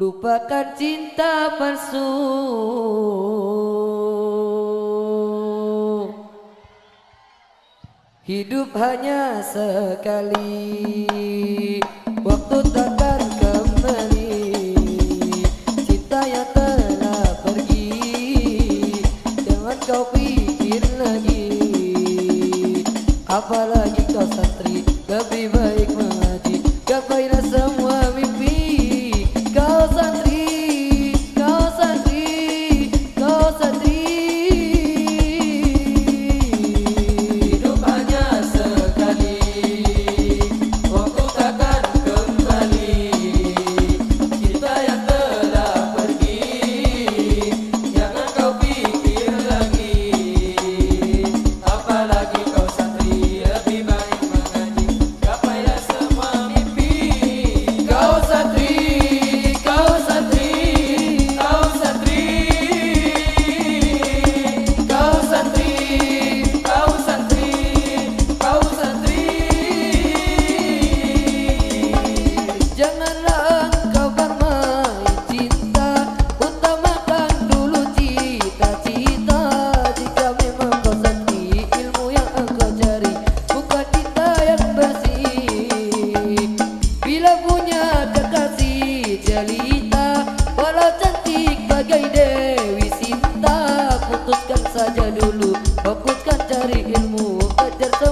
Lupakan cinta palsu. Hidup hanya sekali. Waktu takkan kembali. Cinta yang telah pergi. Jangan kau pikir lagi. Apalagi kau santri Lebih baik mengaji. Gapailah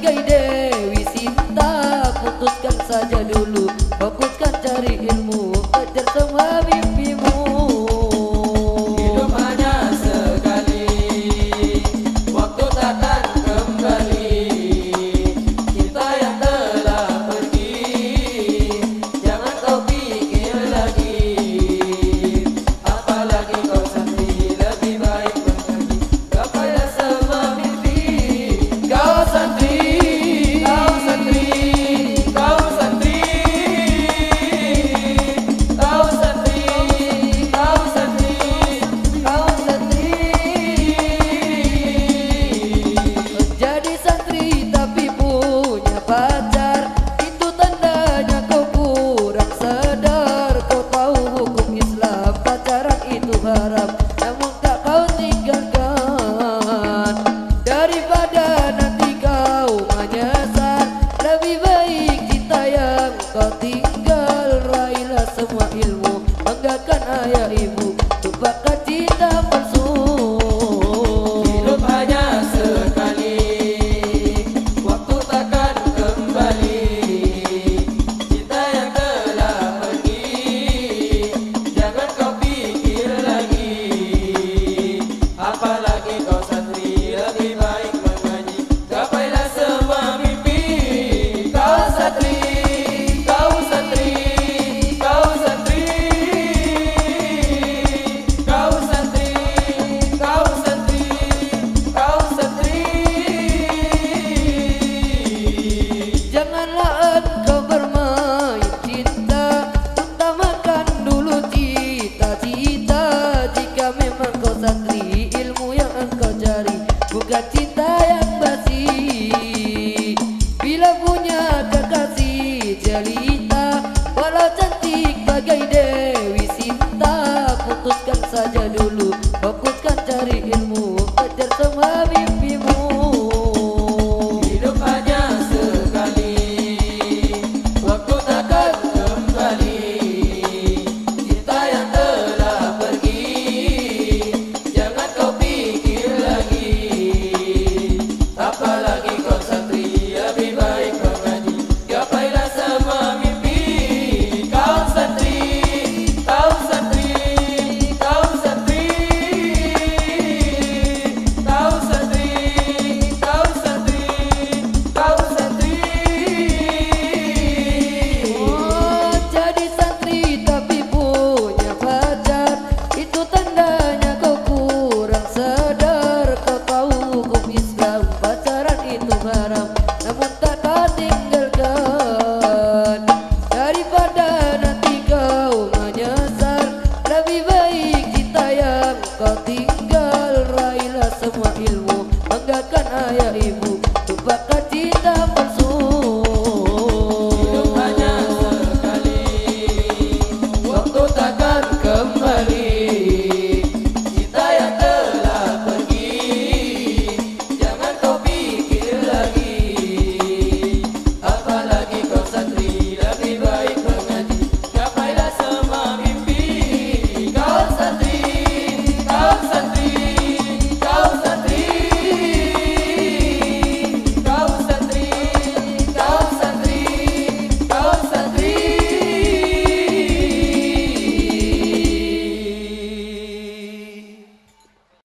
sebagai Dewi Sinta putuskan saja dulu. wa ilmu banggakan ayah ibu. Bukan cinta yang basi